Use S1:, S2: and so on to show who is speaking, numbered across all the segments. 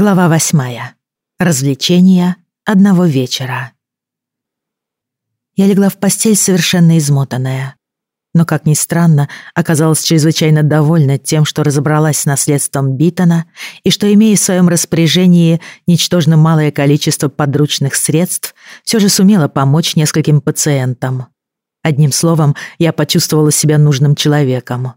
S1: Глава восьмая. Развлечения одного вечера. Я легла в постель совершенно измотанная. Но, как ни странно, оказалась чрезвычайно довольна тем, что разобралась с наследством Битона и что, имея в своем распоряжении ничтожно малое количество подручных средств, все же сумела помочь нескольким пациентам. Одним словом, я почувствовала себя нужным человеком.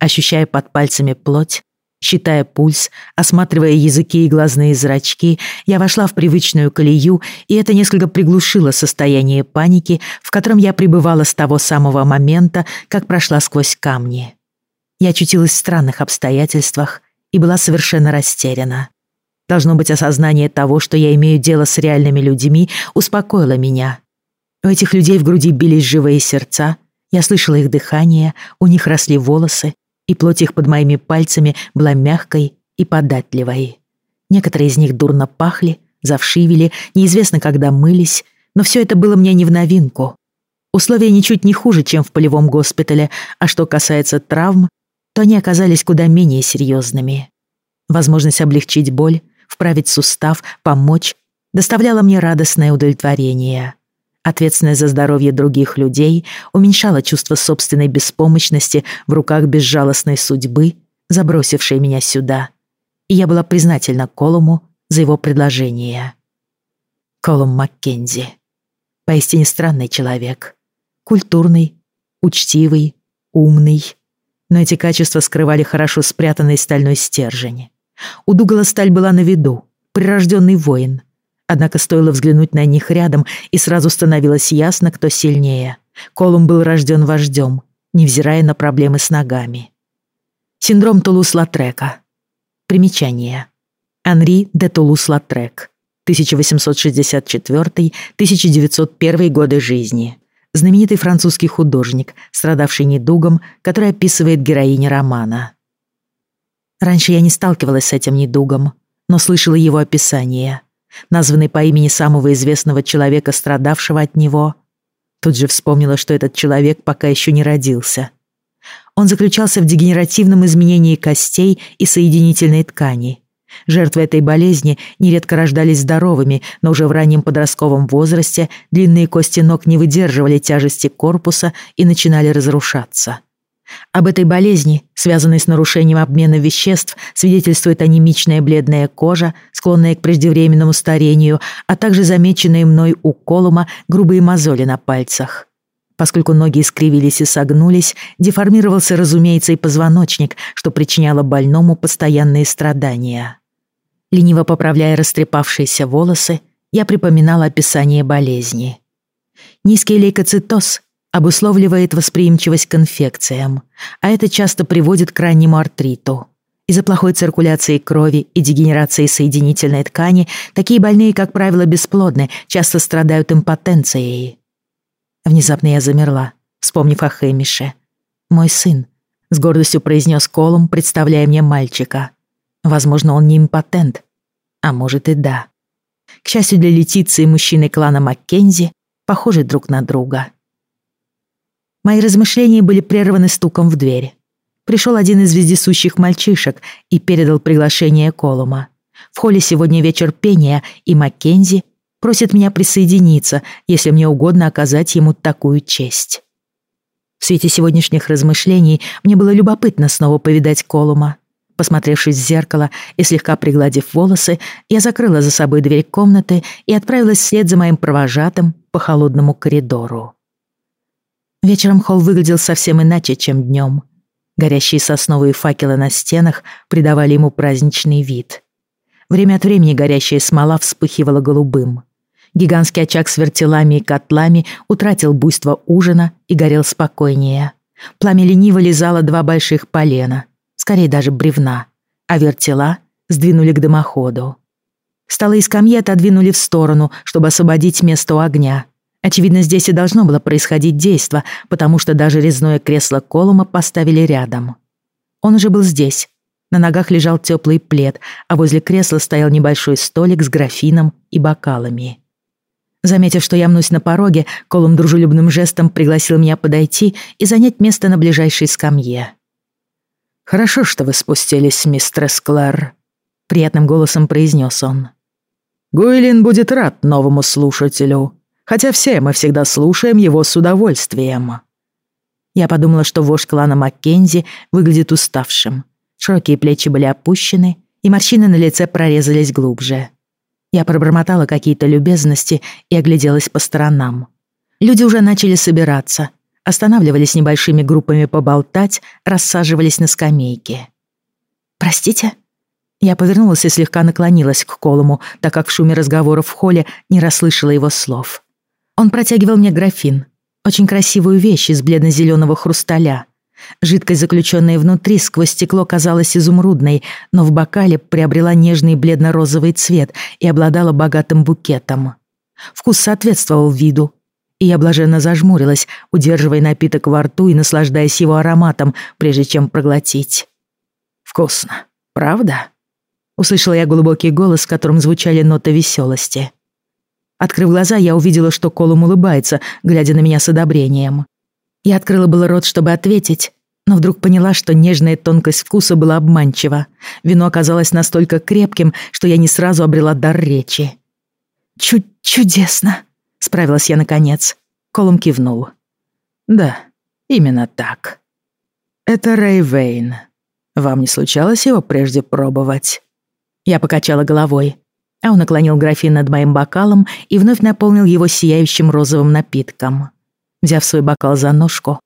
S1: Ощущая под пальцами плоть, Считая пульс, осматривая языки и глазные зрачки, я вошла в привычную колею, и это несколько приглушило состояние паники, в котором я пребывала с того самого момента, как прошла сквозь камни. Я очутилась в странных обстоятельствах и была совершенно растеряна. Должно быть, осознание того, что я имею дело с реальными людьми, успокоило меня. У этих людей в груди бились живые сердца, я слышала их дыхание, у них росли волосы, и плоть их под моими пальцами была мягкой и податливой. Некоторые из них дурно пахли, завшивели, неизвестно когда мылись, но все это было мне не в новинку. Условия ничуть не хуже, чем в полевом госпитале, а что касается травм, то они оказались куда менее серьезными. Возможность облегчить боль, вправить сустав, помочь доставляла мне радостное удовлетворение. Ответственность за здоровье других людей уменьшала чувство собственной беспомощности в руках безжалостной судьбы, забросившей меня сюда. И я была признательна Колуму за его предложение. Колум Маккензи. Поистине странный человек. Культурный, учтивый, умный. Но эти качества скрывали хорошо спрятанный стальной стержень. У Дугала сталь была на виду, прирожденный воин — Однако стоило взглянуть на них рядом, и сразу становилось ясно, кто сильнее. Колум был рожден вождем, невзирая на проблемы с ногами. Синдром Тулус-Латрека. Примечание. Анри де Тулус-Латрек. 1864-1901 годы жизни. Знаменитый французский художник, страдавший недугом, который описывает героиня романа. Раньше я не сталкивалась с этим недугом, но слышала его описание названный по имени самого известного человека, страдавшего от него. Тут же вспомнила, что этот человек пока еще не родился. Он заключался в дегенеративном изменении костей и соединительной ткани. Жертвы этой болезни нередко рождались здоровыми, но уже в раннем подростковом возрасте длинные кости ног не выдерживали тяжести корпуса и начинали разрушаться. Об этой болезни, связанной с нарушением обмена веществ, свидетельствует анемичная бледная кожа, склонная к преждевременному старению, а также замеченные мной у Колума грубые мозоли на пальцах. Поскольку ноги искривились и согнулись, деформировался, разумеется, и позвоночник, что причиняло больному постоянные страдания. Лениво поправляя растрепавшиеся волосы, я припоминала описание болезни. Низкий лейкоцитоз обусловливает восприимчивость к инфекциям, а это часто приводит к раннему артриту. Из-за плохой циркуляции крови и дегенерации соединительной ткани такие больные, как правило, бесплодны, часто страдают импотенцией. Внезапно я замерла, вспомнив о Хэмише. «Мой сын», — с гордостью произнес Колум, представляя мне мальчика. «Возможно, он не импотент, а может и да». К счастью для Летиции, мужчины клана Маккензи похожи друг на друга. Мои размышления были прерваны стуком в дверь. Пришел один из вездесущих мальчишек и передал приглашение Колума. В холле сегодня вечер пения, и Маккензи просит меня присоединиться, если мне угодно оказать ему такую честь. В свете сегодняшних размышлений мне было любопытно снова повидать Колума. Посмотревшись в зеркало и слегка пригладив волосы, я закрыла за собой дверь комнаты и отправилась вслед за моим провожатым по холодному коридору. Вечером холл выглядел совсем иначе, чем днем. Горящие сосновые факелы на стенах придавали ему праздничный вид. Время от времени горящая смола вспыхивала голубым. Гигантский очаг с вертелами и котлами утратил буйство ужина и горел спокойнее. Пламя лениво лизало два больших полена, скорее даже бревна, а вертела сдвинули к дымоходу. Столы и скамьи отодвинули в сторону, чтобы освободить место у огня, Очевидно, здесь и должно было происходить действо, потому что даже резное кресло Колума поставили рядом. Он уже был здесь. На ногах лежал теплый плед, а возле кресла стоял небольшой столик с графином и бокалами. Заметив, что я мнусь на пороге, Колум дружелюбным жестом пригласил меня подойти и занять место на ближайшей скамье. «Хорошо, что вы спустились, мистер Склэр», приятным голосом произнес он.
S2: Гуйлин будет рад новому слушателю, хотя все мы всегда слушаем его с удовольствием.
S1: Я подумала, что вождь клана Маккензи выглядит уставшим. Широкие плечи были опущены, и морщины на лице прорезались глубже. Я пробормотала какие-то любезности и огляделась по сторонам. Люди уже начали собираться, останавливались небольшими группами поболтать, рассаживались на скамейке. «Простите?» Я повернулась и слегка наклонилась к Колуму, так как в шуме разговоров в холле не расслышала его слов. Он протягивал мне графин, очень красивую вещь из бледно-зеленого хрусталя. Жидкость, заключенная внутри, сквозь стекло казалась изумрудной, но в бокале приобрела нежный бледно-розовый цвет и обладала богатым букетом. Вкус соответствовал виду, и я блаженно зажмурилась, удерживая напиток во рту и наслаждаясь его ароматом, прежде чем проглотить.
S2: «Вкусно, правда?»
S1: Услышала я глубокий голос, в котором звучали ноты веселости. Открыв глаза, я увидела, что Колум улыбается, глядя на меня с одобрением. Я открыла было рот, чтобы ответить, но вдруг поняла, что нежная тонкость вкуса была обманчива. Вино оказалось настолько крепким, что я не сразу обрела дар речи. «Чу «Чудесно!» — справилась я наконец. Колум кивнул.
S2: «Да, именно так. Это Рэй Вейн. Вам не случалось его прежде пробовать?»
S1: Я покачала головой а он наклонил графин над моим бокалом и вновь наполнил его сияющим розовым напитком. Взяв свой бокал за ножку,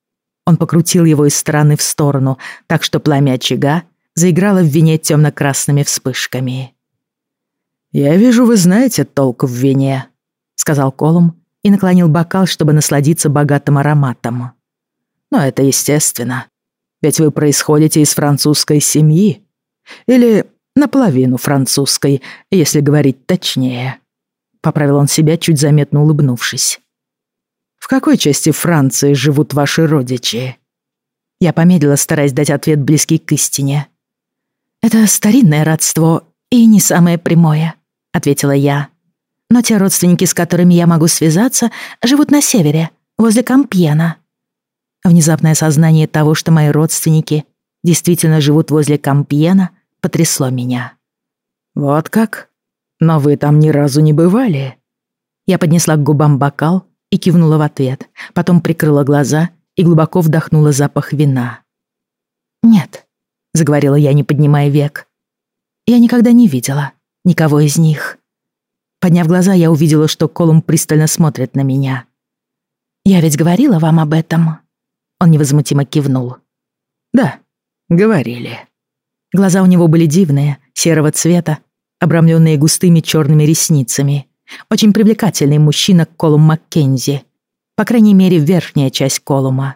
S1: он покрутил его из стороны в сторону, так что пламя очага заиграло в вине темно-красными вспышками.
S2: «Я вижу, вы знаете толк в вине», — сказал Колум и наклонил бокал, чтобы насладиться богатым ароматом. «Но это естественно, ведь вы происходите из французской семьи. Или Наполовину французской, если говорить точнее. Поправил он себя, чуть заметно улыбнувшись. В какой части Франции живут ваши родичи?
S1: Я помедлила, стараясь дать ответ близкий к истине. «Это старинное родство и не самое прямое», — ответила я. «Но те родственники, с которыми я могу связаться, живут на севере, возле Кампьена». Внезапное сознание того, что мои родственники действительно живут возле Кампьена, потрясло меня.
S2: «Вот как? Но вы там ни разу не бывали?»
S1: Я поднесла к губам бокал и кивнула в ответ, потом прикрыла глаза и глубоко вдохнула запах вина. «Нет», — заговорила я, не поднимая век. «Я никогда не видела никого из них». Подняв глаза, я увидела, что Колум пристально смотрит на меня. «Я ведь говорила вам об этом?» Он невозмутимо кивнул.
S2: «Да, говорили».
S1: Глаза у него были дивные, серого цвета, обрамленные густыми черными ресницами. Очень привлекательный мужчина Колум Маккензи. По крайней мере, верхняя часть Колума.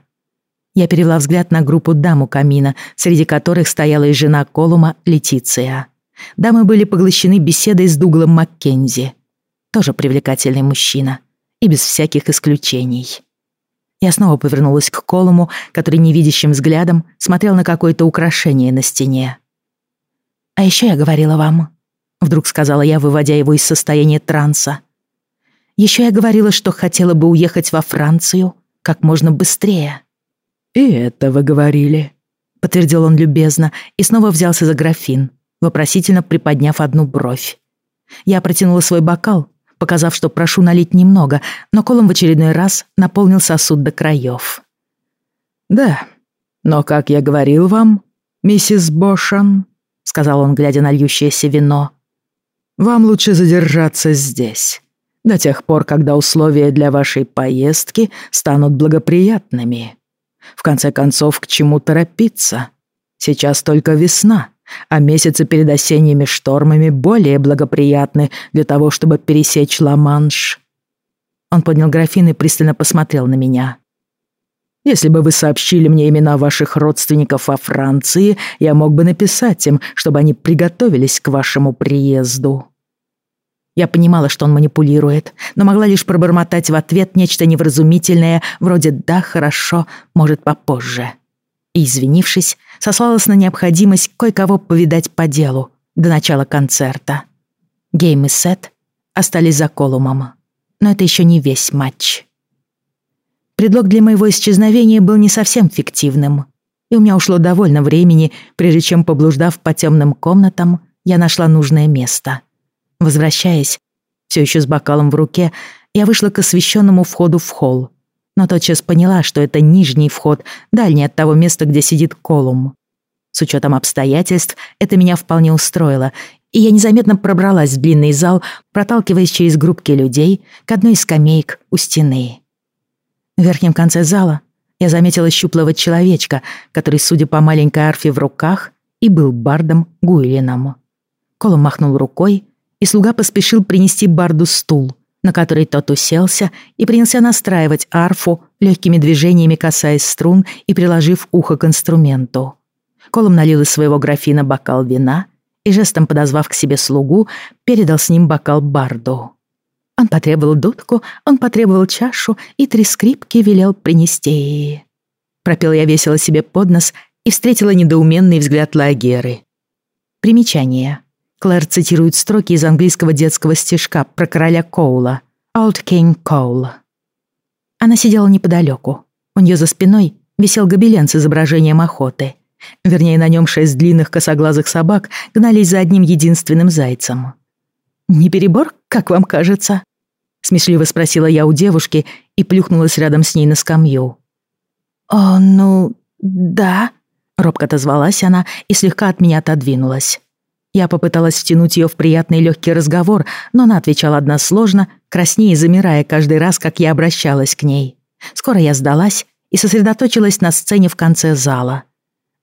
S1: Я перевела взгляд на группу дам у камина, среди которых стояла и жена Колума, Летиция. Дамы были поглощены беседой с Дуглом Маккензи. Тоже привлекательный мужчина. И без всяких исключений. Я снова повернулась к Колуму, который невидящим взглядом смотрел на какое-то украшение на стене. «А еще я говорила вам», — вдруг сказала я, выводя его из состояния транса. «Еще я говорила, что хотела бы уехать во Францию как можно быстрее».
S2: «И это вы говорили», — подтвердил он любезно и снова взялся за графин, вопросительно приподняв одну бровь.
S1: Я протянула свой бокал, показав, что прошу налить немного, но Колом в очередной раз наполнил сосуд до краев.
S2: «Да, но, как я говорил вам, миссис Бошан, сказал он, глядя на льющееся вино. «Вам лучше задержаться здесь, до тех пор, когда условия для вашей поездки станут благоприятными. В конце концов, к чему торопиться? Сейчас только весна, а месяцы перед осенними штормами более благоприятны для того, чтобы пересечь Ла-Манш».
S1: Он поднял графин и пристально посмотрел на меня.
S2: Если бы вы сообщили мне имена ваших родственников во Франции, я мог бы написать им, чтобы они приготовились к вашему приезду».
S1: Я понимала, что он манипулирует, но могла лишь пробормотать в ответ нечто невразумительное, вроде «да, хорошо, может, попозже». И, извинившись, сослалась на необходимость кое-кого повидать по делу до начала концерта. Гейм и Сет остались за Колумом. Но это еще не весь матч. Предлог для моего исчезновения был не совсем фиктивным, и у меня ушло довольно времени, прежде чем, поблуждав по темным комнатам, я нашла нужное место. Возвращаясь, все еще с бокалом в руке, я вышла к освещенному входу в холл, но тотчас поняла, что это нижний вход, дальний от того места, где сидит Колум. С учетом обстоятельств это меня вполне устроило, и я незаметно пробралась в длинный зал, проталкиваясь через группки людей к одной из скамеек у стены. В верхнем конце зала я заметила щуплого человечка, который, судя по маленькой арфе в руках, и был бардом Гуйлином. Колом махнул рукой, и слуга поспешил принести барду стул, на который тот уселся и принялся настраивать арфу, легкими движениями касаясь струн и приложив ухо к инструменту. Колом налил из своего графина бокал вина и, жестом подозвав к себе слугу, передал с ним бокал барду. Он потребовал дудку, он потребовал чашу и три скрипки велел принести. Пропел я весело себе под нос и встретила недоуменный взгляд Лагеры. Примечание. Клэр цитирует строки из английского детского стишка про короля Коула. «Old King Cole». Она сидела неподалеку. У нее за спиной висел гобелен с изображением охоты. Вернее, на нем шесть длинных косоглазых собак гнались за одним единственным зайцем. «Не перебор, как вам кажется?» Смешливо спросила я у девушки и плюхнулась рядом с ней на скамью. «О, ну, да», — робко отозвалась она и слегка от меня отодвинулась. Я попыталась втянуть ее в приятный легкий разговор, но она отвечала односложно, краснее замирая каждый раз, как я обращалась к ней. Скоро я сдалась и сосредоточилась на сцене в конце зала.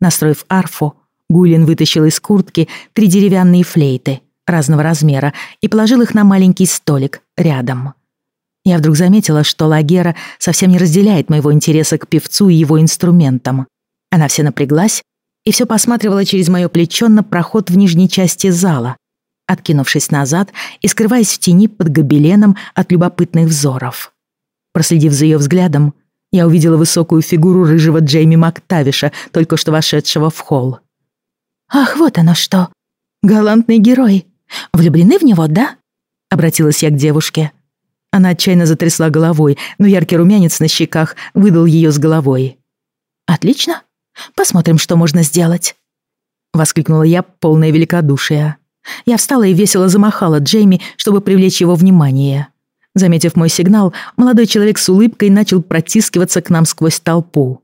S1: Настроив арфу, Гулин вытащил из куртки три деревянные флейты разного размера и положил их на маленький столик рядом. Я вдруг заметила, что Лагера совсем не разделяет моего интереса к певцу и его инструментам. Она вся напряглась и все посматривала через мое плечо на проход в нижней части зала, откинувшись назад и скрываясь в тени под гобеленом от любопытных взоров. Проследив за ее взглядом, я увидела высокую фигуру рыжего Джейми Мактавиша, только что вошедшего в холл. «Ах, вот оно что! Галантный герой! Влюблены в него, да?» Обратилась я к девушке. Она отчаянно затрясла головой, но яркий румянец на щеках выдал ее с головой. «Отлично. Посмотрим, что можно сделать». Воскликнула я, полное великодушие. Я встала и весело замахала Джейми, чтобы привлечь его внимание. Заметив мой сигнал, молодой человек с улыбкой начал протискиваться к нам сквозь толпу.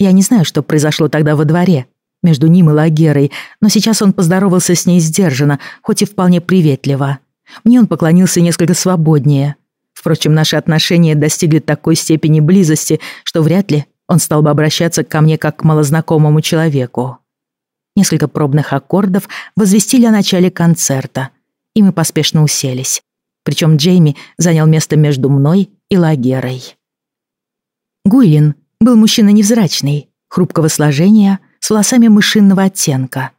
S1: Я не знаю, что произошло тогда во дворе, между ним и Лагерой, но сейчас он поздоровался с ней сдержанно, хоть и вполне приветливо. Мне он поклонился несколько свободнее. Впрочем, наши отношения достигли такой степени близости, что вряд ли он стал бы обращаться ко мне как к малознакомому человеку. Несколько пробных аккордов возвестили о начале концерта, и мы поспешно уселись. Причем Джейми занял место между мной и Лагерой. Гуйлин был мужчина невзрачный, хрупкого сложения, с волосами мышинного оттенка.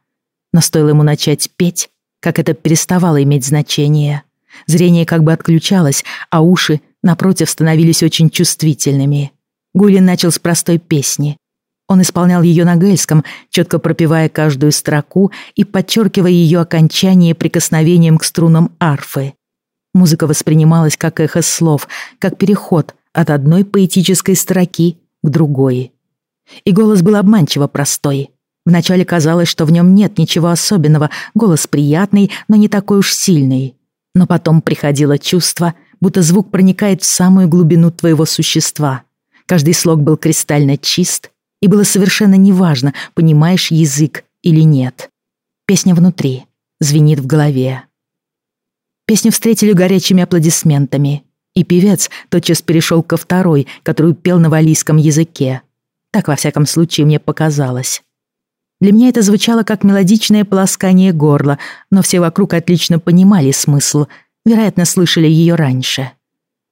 S1: Но стоило ему начать петь, как это переставало иметь значение. Зрение как бы отключалось, а уши, напротив, становились очень чувствительными. Гуйлин начал с простой песни. Он исполнял ее на гельском, четко пропевая каждую строку и подчеркивая ее окончание прикосновением к струнам арфы. Музыка воспринималась как эхо слов, как переход от одной поэтической строки к другой. И голос был обманчиво простой. Вначале казалось, что в нем нет ничего особенного, голос приятный, но не такой уж сильный. Но потом приходило чувство, будто звук проникает в самую глубину твоего существа. Каждый слог был кристально чист, и было совершенно неважно, понимаешь язык или нет. Песня внутри, звенит в голове. Песню встретили горячими аплодисментами, и певец тотчас перешел ко второй, которую пел на валийском языке. Так, во всяком случае, мне показалось. Для меня это звучало как мелодичное полоскание горла, но все вокруг отлично понимали смысл, вероятно, слышали ее раньше.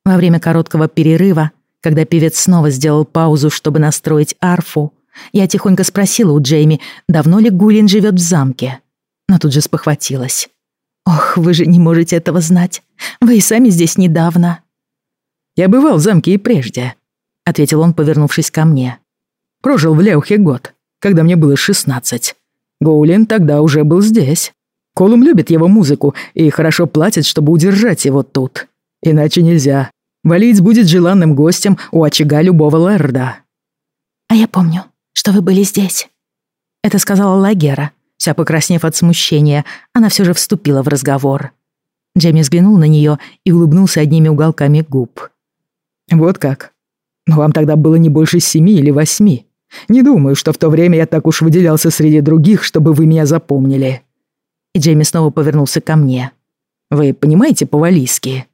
S1: Во время короткого перерыва, когда певец снова сделал паузу, чтобы настроить арфу, я тихонько спросила у Джейми, давно ли Гулин живет в замке. Но тут же спохватилась. «Ох, вы же не можете этого знать. Вы и сами здесь недавно».
S2: «Я бывал в замке и прежде», — ответил он, повернувшись ко мне. «Прожил в Леухе год, когда мне было шестнадцать. Гоулин тогда уже был здесь. Колум любит его музыку и хорошо платит, чтобы удержать его тут. Иначе нельзя. Валиец будет желанным гостем у очага любого лэрда».
S1: «А я помню, что вы были здесь», — это сказала Лагера, Вся покраснев от смущения, она все же вступила в разговор. Джейми взглянул на нее и улыбнулся одними уголками губ.
S2: «Вот как? Но вам тогда было не больше семи или восьми. Не думаю, что в то время я так уж выделялся среди других, чтобы вы меня запомнили».
S1: И Джейми снова повернулся ко мне.
S2: «Вы понимаете по-валийски?»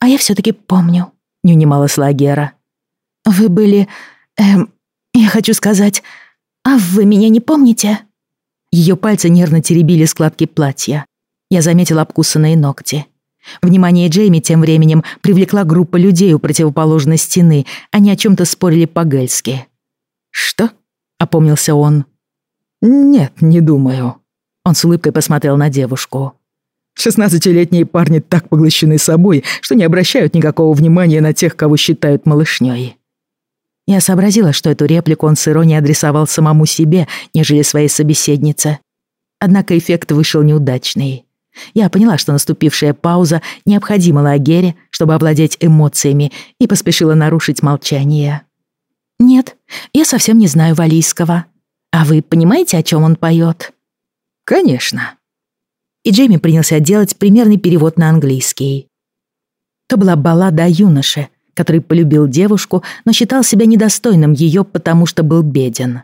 S3: «А я все таки помню», — не унималась Лагера. «Вы были... Эм, я хочу сказать... А вы меня не помните?»
S1: Ее пальцы нервно теребили складки платья. Я заметила обкусанные ногти. Внимание Джейми тем временем привлекла группа людей у противоположной стены. Они о чем-то спорили по-гельски.
S2: «Что?»
S1: — опомнился он.
S2: «Нет, не думаю».
S1: Он с улыбкой посмотрел на девушку.
S2: «Шестнадцатилетние парни так поглощены собой, что не обращают никакого внимания на тех, кого считают малышней».
S1: Я сообразила, что эту реплику он с иронией адресовал самому себе, нежели своей собеседнице. Однако эффект вышел неудачный. Я поняла, что наступившая пауза необходима Лагере, чтобы овладеть эмоциями, и поспешила нарушить молчание.
S3: «Нет, я совсем не знаю валийского. А вы понимаете, о чем он поет?»
S2: «Конечно».
S1: И Джейми принялся делать примерный перевод на английский. То была баллада о юноше, который полюбил девушку, но считал себя недостойным ее, потому что был беден.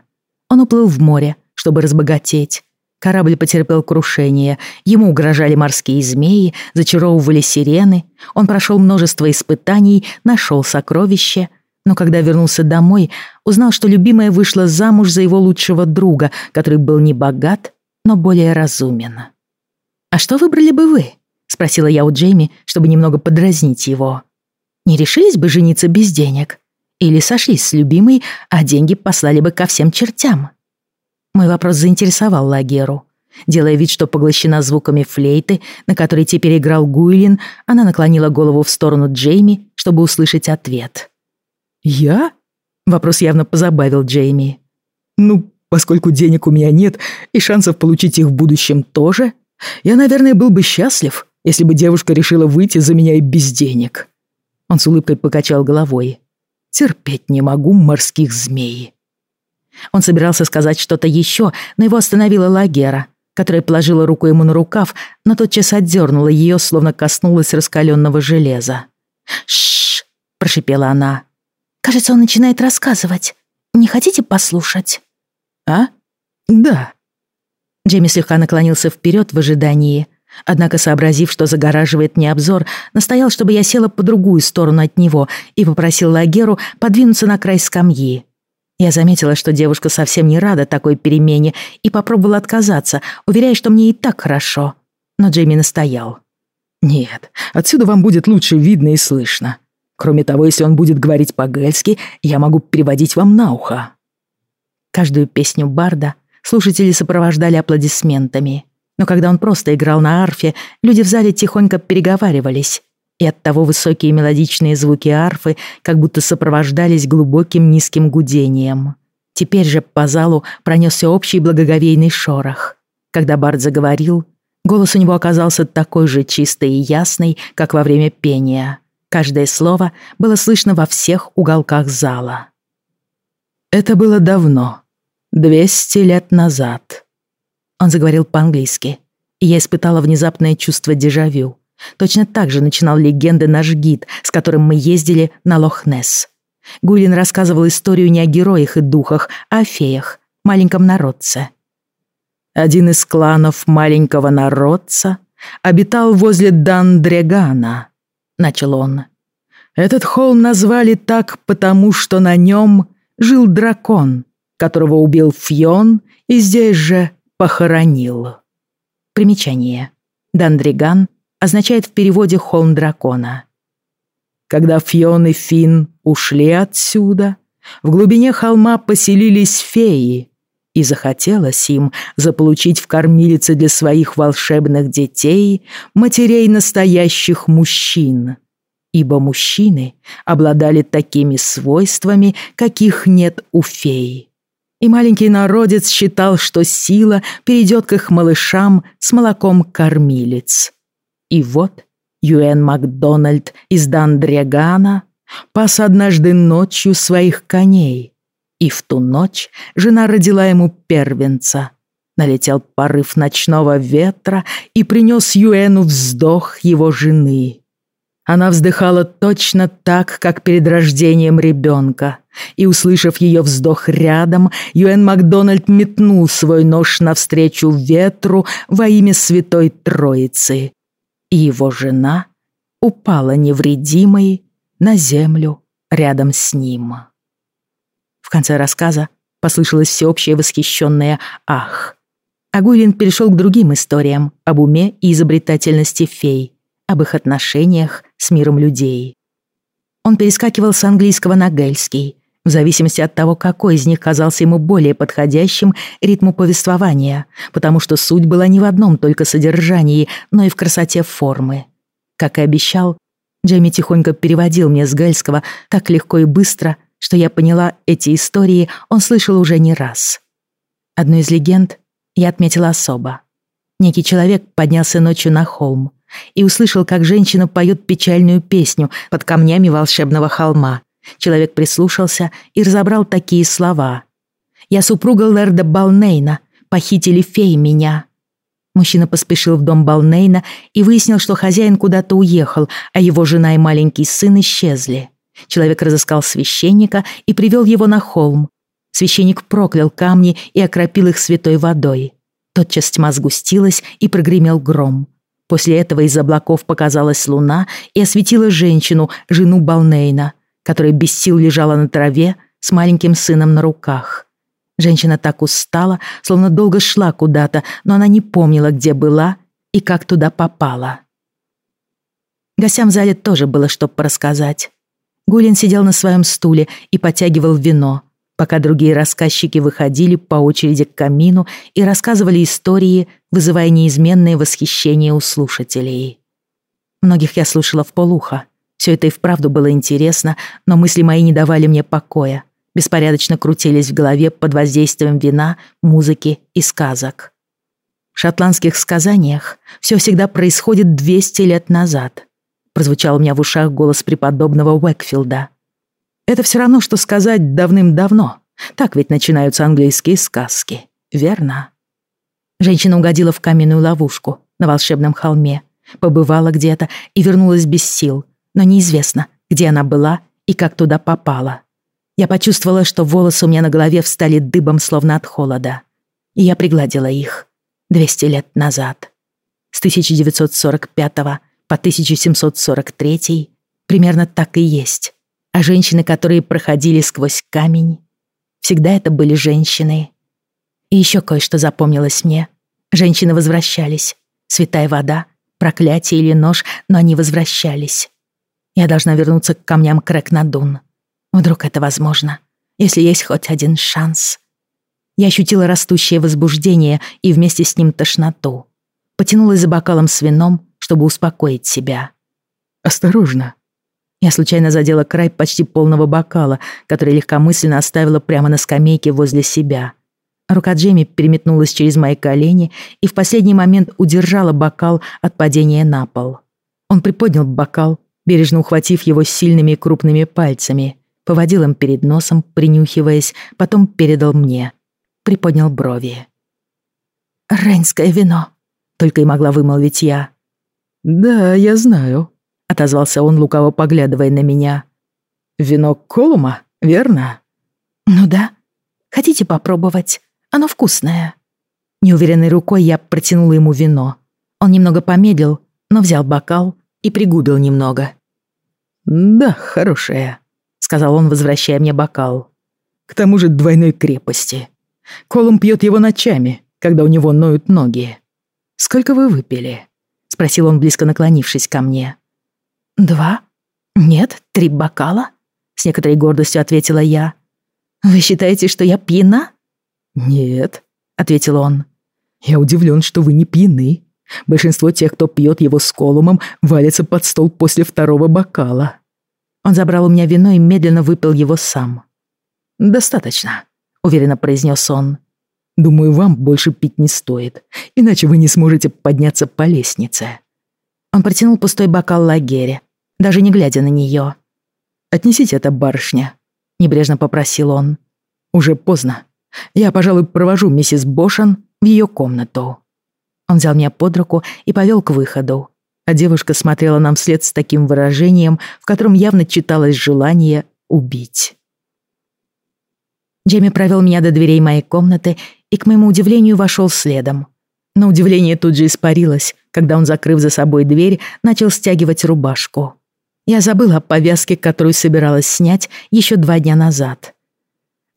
S1: Он уплыл в море, чтобы разбогатеть. Корабль потерпел крушение, ему угрожали морские змеи, зачаровывали сирены. Он прошел множество испытаний, нашел сокровище, но когда вернулся домой, узнал, что любимая вышла замуж за его лучшего друга, который был не богат, но более разумен. «А что выбрали бы вы?» — спросила я у Джейми, чтобы немного подразнить его. Не решились бы жениться без денег? Или сошлись с любимой, а деньги послали бы ко всем чертям? Мой вопрос заинтересовал Лагеру. Делая вид, что поглощена звуками флейты, на которой теперь играл Гуйлин, она наклонила голову в сторону Джейми, чтобы услышать ответ.
S2: «Я?»
S1: Вопрос явно позабавил Джейми.
S2: «Ну, поскольку денег у меня нет и шансов получить их в будущем тоже, я, наверное, был бы счастлив, если бы девушка решила выйти за меня и без денег». Он с улыбкой покачал головой. «Терпеть не могу морских змей».
S1: Он собирался сказать что-то еще, но его остановила Лагера, которая положила руку ему на рукав, но тотчас отдернула ее, словно коснулась раскаленного железа.
S3: «Шш!» — прошипела она. «Кажется, он начинает рассказывать. Не хотите послушать?»
S2: «А? Да».
S1: Джейми слегка наклонился вперед в ожидании, Однако, сообразив, что загораживает мне обзор, настоял, чтобы я села по другую сторону от него и попросил Лагеру подвинуться на край скамьи. Я заметила, что девушка совсем не рада такой перемене и попробовала отказаться, уверяя, что мне и так хорошо. Но Джейми настоял.
S2: «Нет, отсюда вам будет лучше видно и слышно. Кроме того, если он будет говорить по-гельски, я могу переводить вам на ухо».
S1: Каждую песню Барда слушатели сопровождали аплодисментами но когда он просто играл на арфе, люди в зале тихонько переговаривались, и оттого высокие мелодичные звуки арфы как будто сопровождались глубоким низким гудением. Теперь же по залу пронесся общий благоговейный шорох. Когда Бард заговорил, голос у него оказался такой же чистый и ясный, как во время пения. Каждое слово было слышно во всех уголках зала.
S2: Это было давно, двести лет назад.
S1: Он заговорил по-английски, и я испытала внезапное чувство дежавю. Точно так же начинал легенды наш гид, с которым мы ездили на Лох-Несс. Гулин рассказывал историю не о героях и духах, а о феях, маленьком народце.
S2: Один из кланов маленького народца обитал возле Дандрегана, начал он. Этот холм назвали так, потому что на нем жил дракон, которого убил Фьон, и здесь же похоронил.
S1: Примечание. Дандриган означает в переводе «холм дракона».
S2: Когда Фион и Фин ушли отсюда, в глубине холма поселились феи, и захотелось им заполучить в кормилице для своих волшебных детей матерей настоящих мужчин, ибо мужчины обладали такими свойствами, каких нет у фей и маленький народец считал, что сила перейдет к их малышам с молоком кормилец. И вот Юэн Макдональд из Дандрегана пас однажды ночью своих коней, и в ту ночь жена родила ему первенца. налетел порыв ночного ветра и принес Юэну вздох его жены. Она вздыхала точно так, как перед рождением ребенка, и, услышав ее вздох рядом, Юэн Макдональд метнул свой нож навстречу ветру во имя Святой Троицы, и его жена упала невредимой на землю рядом с ним. Конце рассказа послышалось всеобщее восхищенное «ах». Агулин перешел к другим историям об уме и изобретательности фей, об их отношениях с миром людей. Он перескакивал с английского на гельский, в зависимости от того, какой из них казался ему более подходящим ритму повествования, потому что суть была не в одном только содержании, но и в красоте формы. Как и обещал, Джейми тихонько переводил мне с гельского так легко и быстро, что я поняла, эти истории он слышал уже не раз. Одну из легенд я отметила особо. Некий человек поднялся ночью на холм и услышал, как женщина поет печальную песню под камнями волшебного холма. Человек прислушался и разобрал такие слова. «Я супруга Лерда Балнейна, похитили феи меня». Мужчина поспешил в дом Балнейна и выяснил, что хозяин куда-то уехал, а его жена и маленький сын исчезли. Человек разыскал священника и привел его на холм. Священник проклял камни и окропил их святой водой. Тотчас тьма сгустилась и прогремел гром. После этого из облаков показалась луна и осветила женщину, жену Балнейна, которая без сил лежала на траве с маленьким сыном на руках. Женщина так устала, словно долго шла куда-то, но она не помнила, где была и как туда попала. Гостям в зале тоже было что порассказать. Гулин сидел на своем стуле и потягивал вино, пока другие рассказчики выходили по очереди к камину и рассказывали истории, вызывая неизменное восхищение у слушателей. Многих я слушала в полухо. Все это и вправду было интересно, но мысли мои не давали мне покоя, беспорядочно крутились в голове под воздействием вина, музыки и сказок. В шотландских сказаниях все всегда происходит 200 лет назад. Прозвучал у меня в ушах голос преподобного Уэкфилда — это все равно, что сказать давным-давно. Так ведь начинаются английские сказки, верно? Женщина угодила в каменную ловушку на волшебном холме, побывала где-то и вернулась без сил, но неизвестно, где она была и как туда попала. Я почувствовала, что волосы у меня на голове встали дыбом, словно от холода. И я пригладила их 200 лет назад. С 1945 по 1743 примерно так и есть а женщины, которые проходили сквозь камень, всегда это были женщины. И еще кое-что запомнилось мне. Женщины возвращались. Святая вода, проклятие или нож, но они возвращались. Я должна вернуться к камням Крэкнадун. Вдруг это возможно, если есть хоть один шанс. Я ощутила растущее возбуждение и вместе с ним тошноту. Потянулась за бокалом с вином, чтобы успокоить себя. «Осторожно», я случайно задела край почти полного бокала, который легкомысленно оставила прямо на скамейке возле себя. Рука Джейми переметнулась через мои колени и в последний момент удержала бокал от падения на пол. Он приподнял бокал, бережно ухватив его сильными и крупными пальцами, поводил им перед носом, принюхиваясь, потом передал мне. Приподнял брови.
S3: «Рейнское вино», — только и могла вымолвить я.
S2: «Да, я знаю», — отозвался он, лукаво поглядывая на меня. «Вино Колума, верно?»
S3: «Ну да. Хотите попробовать? Оно вкусное».
S1: Неуверенной рукой я протянула ему вино. Он немного помедлил, но взял бокал и пригубил немного.
S2: «Да, хорошее», — сказал он, возвращая мне бокал. «К тому же двойной крепости. Колум пьет его ночами, когда у него ноют ноги. Сколько вы выпили?» — спросил он, близко наклонившись ко мне.
S3: «Два? Нет, три бокала?» С некоторой гордостью ответила я. «Вы считаете, что я пьяна?»
S2: «Нет», — ответил он. «Я удивлен, что вы не пьяны. Большинство тех, кто пьет его с колумом, валятся под стол после второго бокала».
S1: Он забрал у меня вино и медленно выпил его сам.
S2: «Достаточно», — уверенно произнес он. «Думаю, вам больше пить не стоит, иначе вы не сможете подняться по лестнице».
S1: Он протянул пустой бокал Лагере, даже не глядя на нее.
S2: «Отнесите это, барышня», — небрежно попросил он. «Уже поздно. Я, пожалуй, провожу миссис Бошан
S1: в ее комнату. Он взял меня под руку и повел к выходу, а девушка смотрела нам вслед с таким выражением, в котором явно читалось желание убить. Джейми провел меня до дверей моей комнаты и, к моему удивлению, вошел следом. Но удивление тут же испарилось, когда он, закрыв за собой дверь, начал стягивать рубашку. Я забыла о повязке, которую собиралась снять еще два дня назад.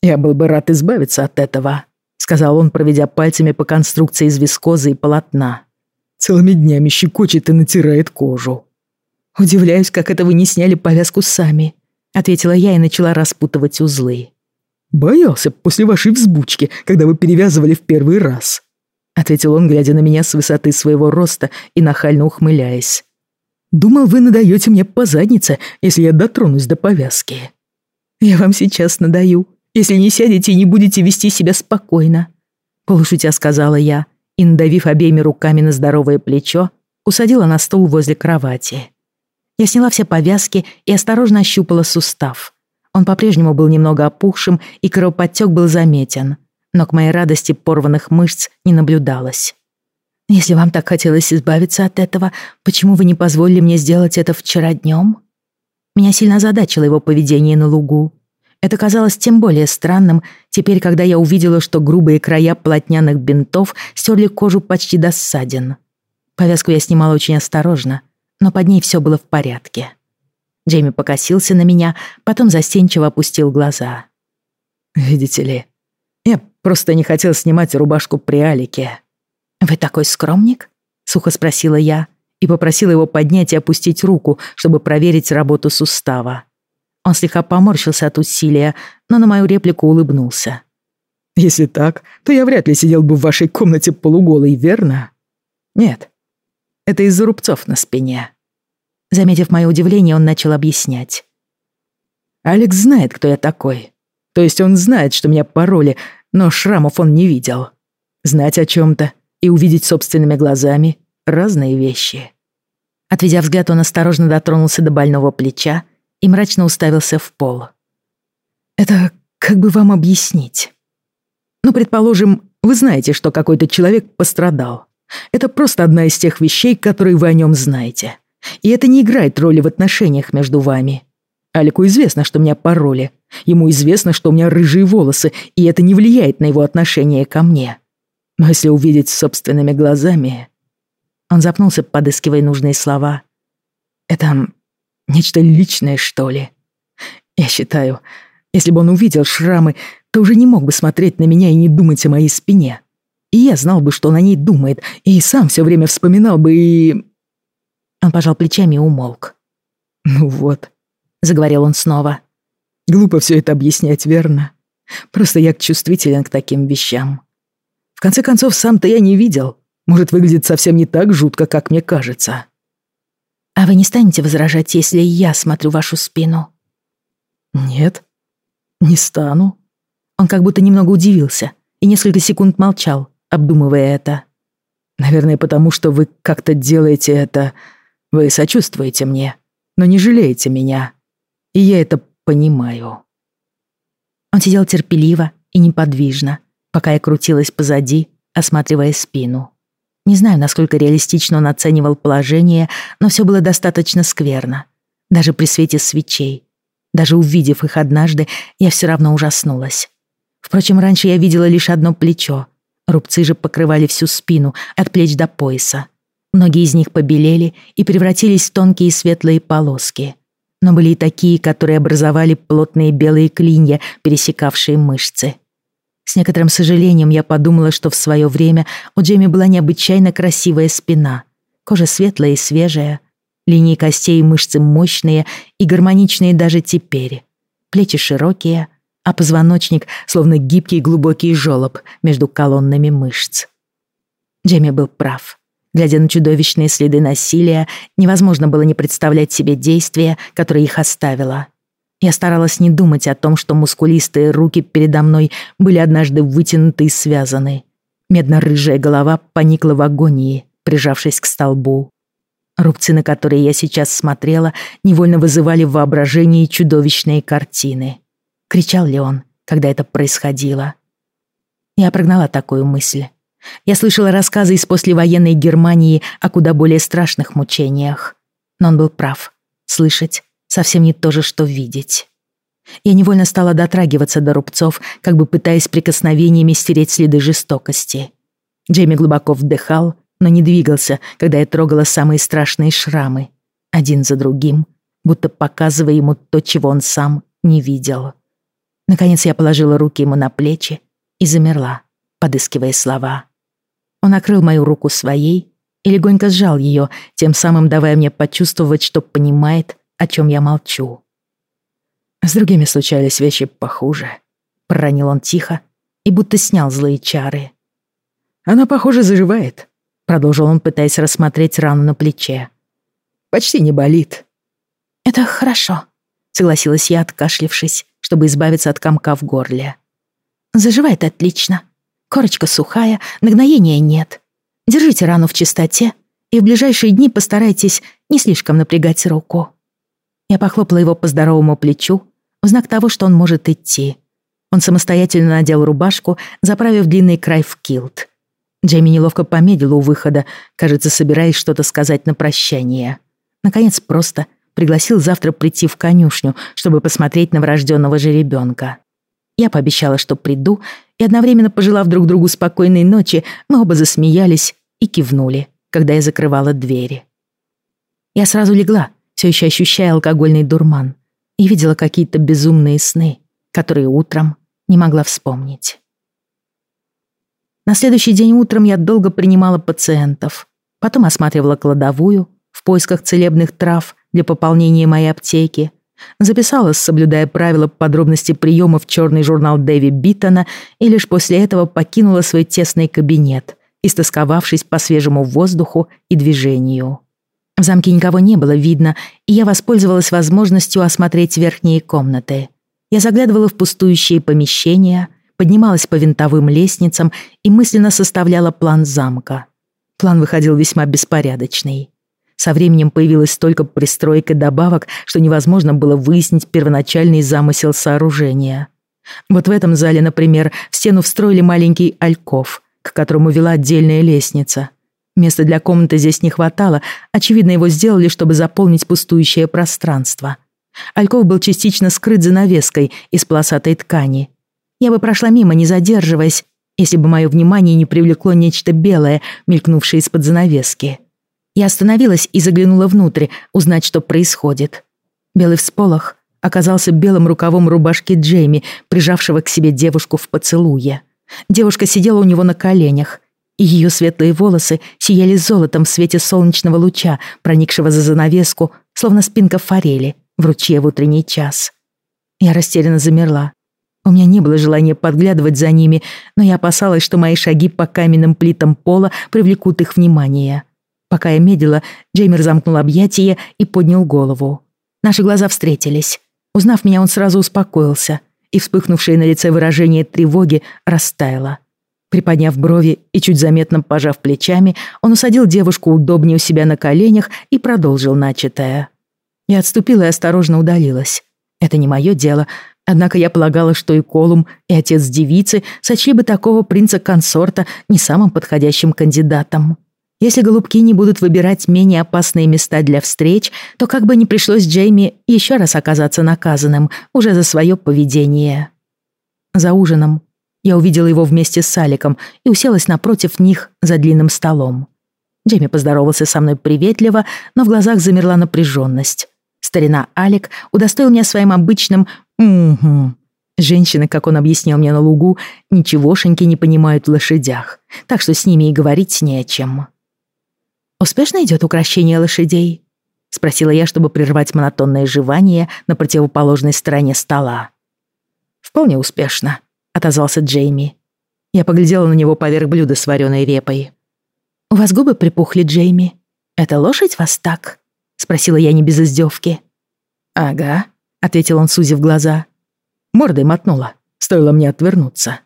S2: «Я был бы рад избавиться от этого», — сказал он, проведя пальцами по конструкции из вискозы и полотна. «Целыми днями щекочет и натирает кожу».
S1: «Удивляюсь, как это вы не сняли повязку сами», — ответила я и начала распутывать узлы.
S2: «Боялся после вашей взбучки, когда вы перевязывали в первый раз», — ответил он, глядя на меня с высоты своего роста и нахально ухмыляясь. «Думал, вы надаете мне по заднице, если я дотронусь до повязки».
S1: «Я вам сейчас надаю, если не сядете и не будете вести себя спокойно», — полушутя сказала я и, надавив обеими руками на здоровое плечо, усадила на стул возле кровати. Я сняла все повязки и осторожно ощупала сустав — он по-прежнему был немного опухшим, и кровоподтек был заметен. Но к моей радости порванных мышц не наблюдалось. «Если вам так хотелось избавиться от этого, почему вы не позволили мне сделать это вчера днем?» Меня сильно озадачило его поведение на лугу. Это казалось тем более странным, теперь, когда я увидела, что грубые края полотняных бинтов стерли кожу почти до ссадин. Повязку я снимала очень осторожно, но под ней все было в порядке. Джейми покосился на меня, потом застенчиво опустил глаза.
S2: «Видите ли, я просто не хотел снимать рубашку при Алике».
S1: «Вы такой скромник?» — сухо спросила я и попросила его поднять и опустить руку, чтобы проверить работу сустава. Он слегка поморщился от усилия, но на мою реплику улыбнулся.
S2: «Если так, то я вряд ли сидел бы в вашей комнате полуголый, верно?» «Нет, это из-за рубцов на спине».
S1: Заметив мое удивление, он начал объяснять.
S2: «Алекс знает, кто я такой. То есть он знает, что меня пароли, но шрамов он не видел. Знать о чем-то и увидеть собственными глазами — разные вещи».
S1: Отведя взгляд, он осторожно дотронулся до больного плеча и мрачно уставился в пол.
S2: «Это как бы вам объяснить? Ну, предположим, вы знаете, что какой-то человек пострадал. Это просто одна из тех вещей, которые вы о нем знаете. И это не играет роли в отношениях между вами. Алику известно, что у меня пароли. Ему известно, что у меня рыжие волосы, и это не влияет на его отношение ко мне. Но если увидеть собственными глазами... Он запнулся, подыскивая нужные слова. Это нечто личное, что ли? Я считаю, если бы он увидел шрамы, то уже не мог бы смотреть на меня и не думать о моей спине. И я знал бы, что он о ней думает, и сам все время вспоминал бы и...
S1: Он пожал плечами и умолк.
S2: «Ну вот», — заговорил он снова. «Глупо все это объяснять, верно? Просто я чувствителен к таким вещам. В конце концов, сам-то я не видел. Может, выглядит совсем не так жутко, как мне кажется».
S1: «А вы не станете возражать, если я смотрю вашу спину?»
S2: «Нет, не стану».
S1: Он как будто немного удивился и несколько секунд молчал, обдумывая это.
S2: «Наверное, потому что вы как-то делаете это вы сочувствуете мне, но не жалеете меня. И я это понимаю».
S1: Он сидел терпеливо и неподвижно, пока я крутилась позади, осматривая спину. Не знаю, насколько реалистично он оценивал положение, но все было достаточно скверно. Даже при свете свечей. Даже увидев их однажды, я все равно ужаснулась. Впрочем, раньше я видела лишь одно плечо. Рубцы же покрывали всю спину, от плеч до пояса. Многие из них побелели и превратились в тонкие светлые полоски. Но были и такие, которые образовали плотные белые клинья, пересекавшие мышцы. С некоторым сожалением я подумала, что в свое время у Джейми была необычайно красивая спина. Кожа светлая и свежая, линии костей и мышцы мощные и гармоничные даже теперь. Плечи широкие, а позвоночник словно гибкий глубокий желоб между колоннами мышц. Джейми был прав. Глядя на чудовищные следы насилия, невозможно было не представлять себе действия, которые их оставило. Я старалась не думать о том, что мускулистые руки передо мной были однажды вытянуты и связаны. Медно-рыжая голова поникла в агонии, прижавшись к столбу. Рубцы, на которые я сейчас смотрела, невольно вызывали в воображении чудовищные картины. Кричал ли он, когда это происходило? Я прогнала такую мысль Я слышала рассказы из послевоенной Германии о куда более страшных мучениях. Но он был прав. Слышать совсем не то же, что видеть. Я невольно стала дотрагиваться до рубцов, как бы пытаясь прикосновениями стереть следы жестокости. Джейми глубоко вдыхал, но не двигался, когда я трогала самые страшные шрамы, один за другим, будто показывая ему то, чего он сам не видел. Наконец я положила руки ему на плечи и замерла, подыскивая слова. Он накрыл мою руку своей и легонько сжал ее, тем самым давая мне почувствовать, что понимает, о чем я молчу. С другими случались вещи похуже. Проронил он тихо и будто снял злые чары. «Она, похоже, заживает», — продолжил он, пытаясь рассмотреть рану на плече. «Почти не болит».
S3: «Это хорошо», — согласилась я, откашлившись, чтобы избавиться от комка в горле. «Заживает отлично. Корочка сухая, нагноения нет. Держите рану в чистоте и в ближайшие дни постарайтесь не слишком напрягать руку». Я похлопала его по здоровому плечу, в знак того, что он может идти. Он самостоятельно надел рубашку, заправив длинный край в килт. Джейми неловко помедлил у выхода, кажется, собираясь что-то сказать на прощание. Наконец, просто пригласил завтра прийти в конюшню, чтобы посмотреть на врожденного жеребенка. Я пообещала, что приду, и одновременно пожелав друг другу спокойной ночи, мы оба засмеялись и кивнули, когда я закрывала двери. Я сразу легла, все еще ощущая алкогольный дурман, и видела какие-то безумные сны, которые утром не могла вспомнить. На следующий день утром я долго принимала пациентов, потом осматривала кладовую в поисках целебных трав для пополнения моей аптеки, записала, соблюдая правила подробности приема в черный журнал Дэви Биттона и лишь после этого покинула свой тесный кабинет, истосковавшись по свежему воздуху и движению. В замке никого не было видно, и я воспользовалась возможностью осмотреть верхние комнаты. Я заглядывала в пустующие помещения, поднималась по винтовым лестницам и мысленно составляла план замка. План выходил весьма беспорядочный. Со временем появилось столько пристроек и добавок, что невозможно было выяснить первоначальный замысел сооружения. Вот в этом зале, например, в стену встроили маленький альков, к которому вела отдельная лестница. Места для комнаты здесь не хватало, очевидно, его сделали, чтобы заполнить пустующее пространство. Альков был частично скрыт занавеской из полосатой ткани. Я бы прошла мимо, не задерживаясь, если бы мое внимание не привлекло нечто белое, мелькнувшее из-под занавески. Я остановилась и заглянула внутрь, узнать, что происходит. Белый всполох оказался белым рукавом рубашки Джейми, прижавшего к себе девушку в поцелуе. Девушка сидела у него на коленях и ее светлые волосы сияли золотом в свете солнечного луча, проникшего за занавеску, словно спинка форели в ручье в утренний час. Я растерянно замерла. У меня не было желания подглядывать за ними, но я опасалась, что мои шаги по каменным плитам пола привлекут их внимание. Пока я медлила, Джеймер замкнул объятия и поднял голову. Наши глаза встретились. Узнав меня, он сразу успокоился, и вспыхнувшее на лице выражение тревоги растаяло. Приподняв брови и чуть заметно пожав плечами, он усадил девушку удобнее у себя на коленях и продолжил начатое. Я отступила и осторожно удалилась. Это не мое дело, однако я полагала, что и Колум, и отец девицы сочли бы такого принца-консорта не самым подходящим кандидатом. Если голубки не будут выбирать менее опасные места для встреч, то как бы не пришлось Джейми еще раз оказаться наказанным уже за свое поведение. За ужином я увидела его вместе с Аликом и уселась напротив них за длинным столом. Джейми поздоровался со мной приветливо, но в глазах замерла напряженность. Старина Алик удостоил меня своим обычным «угу». Женщины, как он объяснил мне на лугу, ничегошеньки не понимают в лошадях, так что с ними и говорить не о чем. «Успешно идет украшение лошадей?» — спросила я, чтобы прервать монотонное жевание на противоположной стороне стола. «Вполне успешно», отозвался Джейми. Я поглядела на него поверх блюда с вареной репой. «У вас губы припухли, Джейми. Это лошадь вас так?» — спросила я не без издевки. «Ага», — ответил он, сузив глаза. Мордой мотнула, стоило мне отвернуться.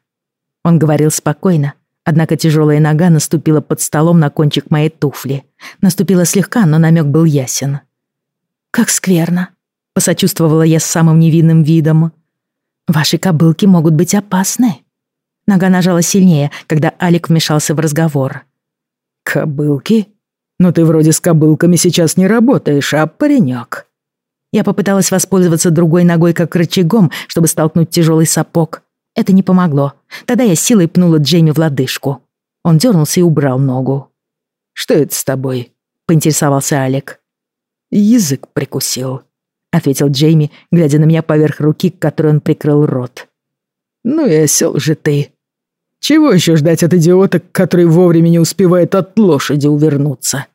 S3: Он говорил спокойно, однако тяжелая нога наступила под столом на кончик моей туфли. Наступила слегка, но намек был ясен. «Как скверно», — посочувствовала я с самым невинным видом. Ваши кобылки могут быть опасны. Нога нажала сильнее, когда Алик вмешался в разговор.
S2: «Кобылки? Но ты вроде с кобылками сейчас не работаешь, а, паренек?»
S3: Я попыталась воспользоваться другой ногой как рычагом, чтобы столкнуть тяжелый сапог. Это не помогло. Тогда я силой пнула Джейми в лодыжку. Он дернулся и убрал ногу.
S2: «Что это с тобой?»
S3: — поинтересовался Алик.
S2: «Язык прикусил», — ответил Джейми, глядя на меня поверх руки, которой он прикрыл рот. «Ну и осел же ты. Чего еще ждать от идиота, который вовремя не успевает от лошади увернуться?»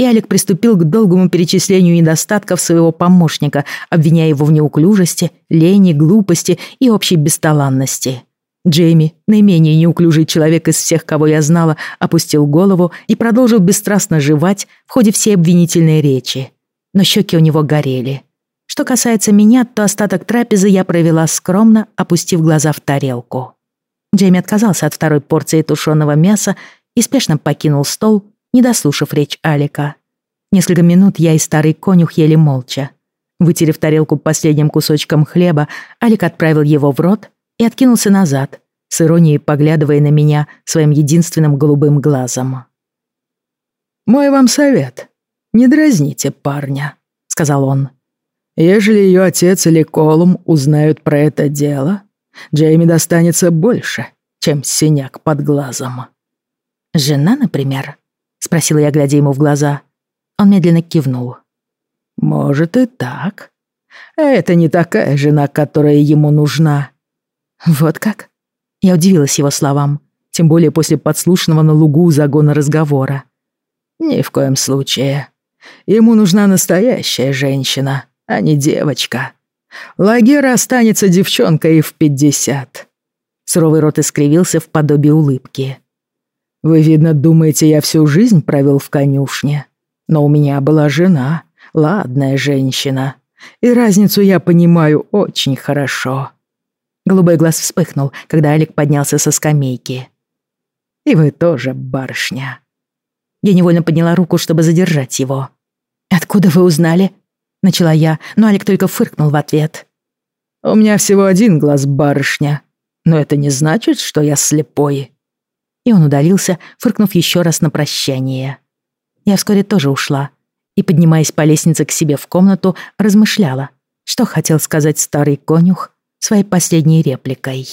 S3: И Алик приступил к долгому перечислению недостатков своего помощника, обвиняя его в неуклюжести, лени, глупости и общей бесталанности. Джейми, наименее неуклюжий человек из всех, кого я знала, опустил голову и продолжил бесстрастно жевать в ходе всей обвинительной речи. Но щеки у него горели. Что касается меня, то остаток трапезы я провела скромно, опустив глаза в тарелку. Джейми отказался от второй порции тушеного мяса и спешно покинул стол, не дослушав речь Алика. Несколько минут я и старый конюх ели молча. Вытерев тарелку последним кусочком хлеба, Алик отправил его в рот и откинулся назад, с иронией поглядывая на меня своим единственным голубым глазом.
S2: «Мой вам совет. Не дразните парня», — сказал он. «Ежели ее отец или Колум узнают про это дело, Джейми достанется больше, чем синяк под глазом».
S3: «Жена, например?» — спросила я, глядя ему в глаза. Он медленно кивнул.
S2: «Может и так. Это не такая жена, которая ему нужна.
S3: Вот как? Я удивилась его словам, тем более после подслушанного на лугу загона разговора.
S2: Ни в коем случае. Ему нужна настоящая женщина, а не девочка. Лагера останется девчонкой в пятьдесят.
S3: Суровый рот искривился в подобии улыбки.
S2: Вы, видно, думаете, я всю жизнь провел в конюшне. Но у меня была жена, ладная женщина. И разницу я понимаю очень хорошо.
S3: Голубой глаз вспыхнул, когда Алик поднялся со скамейки.
S2: «И вы тоже, барышня».
S3: Я невольно подняла руку, чтобы задержать его. «Откуда вы узнали?» — начала я, но Алик только фыркнул в ответ.
S2: «У меня всего один глаз, барышня, но это не значит, что я слепой».
S3: И он удалился, фыркнув еще раз на прощание. Я вскоре тоже ушла и, поднимаясь по лестнице к себе в комнату, размышляла, что хотел сказать старый конюх своей последней репликой.